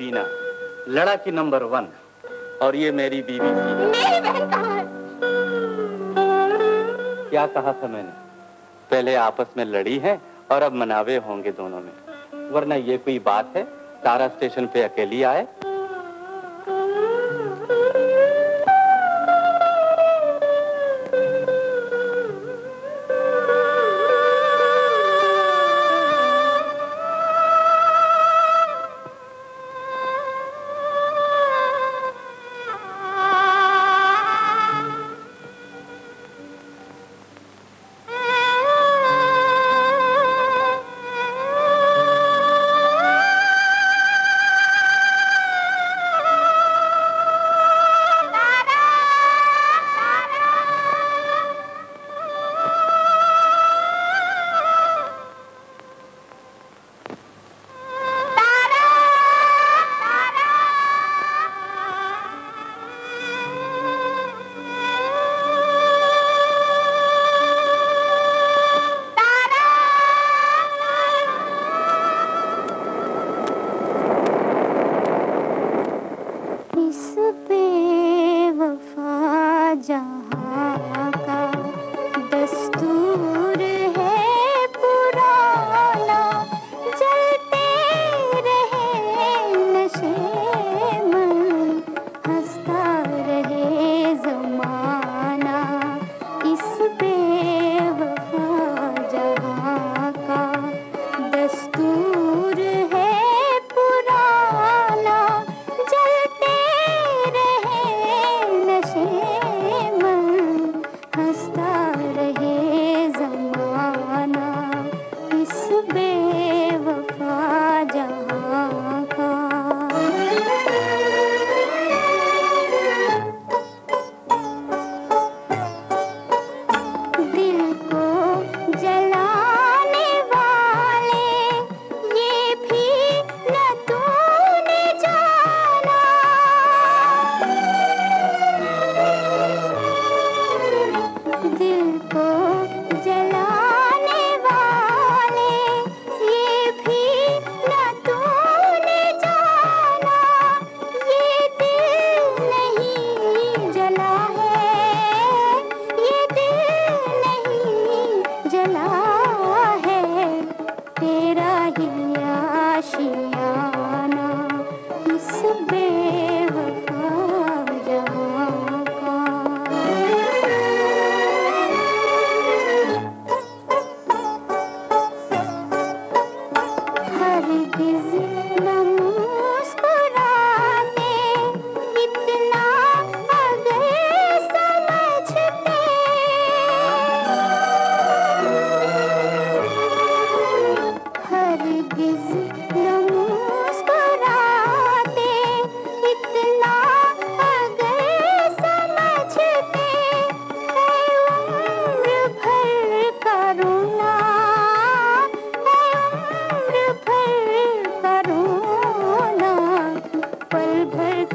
बीना लड़ाकी number one और ये मेरी बीवी मेरी बहन कहाँ है? क्या कहा था मैंने? पहले आपस में लड़ी है और अब मनावे होंगे दोनों में। वरना ये कोई बात है तारा स्टेशन पे अकेली आए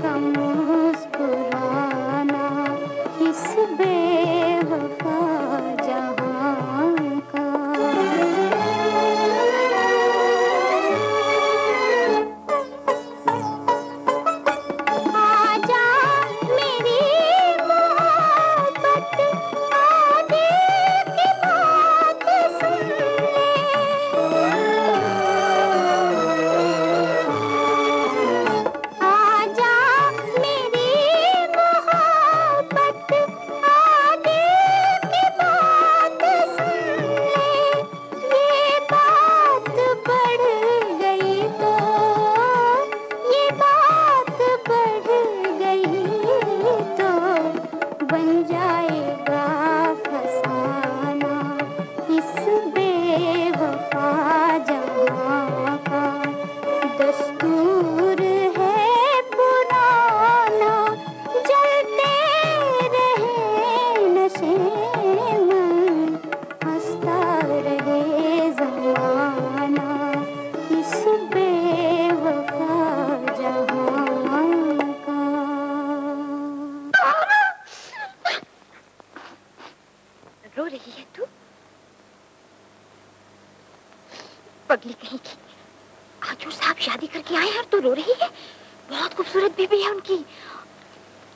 தம்மா निकली थी आजू साहब शादी करके आए हैं और तू रो रही है। बहुत खूबसूरत बीबी है उनकी।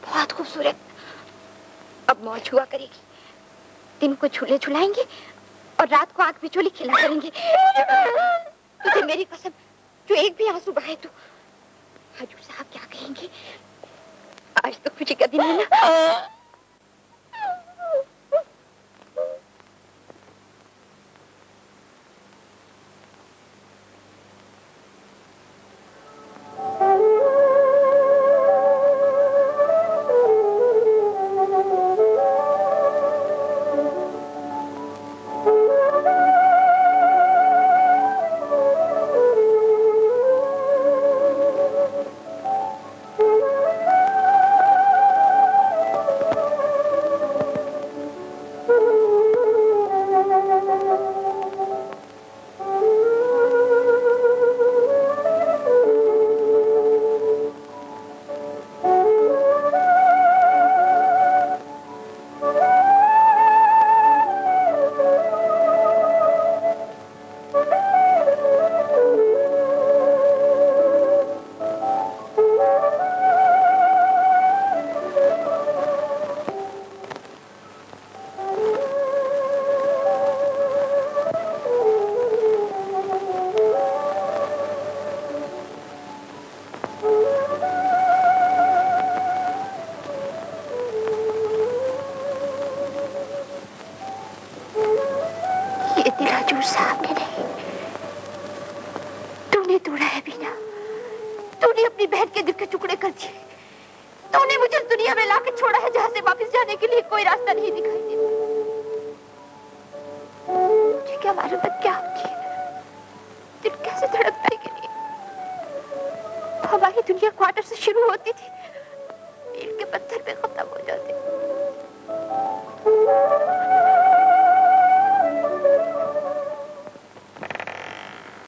बहुत खूबसूरत। अब मौज हुआ करेगी। दिन को झूले झुलाएँगे और रात को आग बिचोली खिला करेंगे। तुझे मेरी कसम, जो एक भी आँसू बहाए तू हजूर साहब क्या कहेंगे? आज तो खुशी का दिन है ना। तूने तोड़ा है बीना तूने अपनी बहन के दिल के टुकड़े कर दिए। तूने मुझे दुनिया में लाके छोड़ा है जहाँ से वापस जाने के लिए कोई रास्ता नहीं दिखाई दे मुझे क्या मालूम है क्या होती है दिल कैसे धड़कता है कि लिए हमारी दुनिया क्वार्टर से शुरू होती थी। इनके पत्थर पे खत्म हो जाते।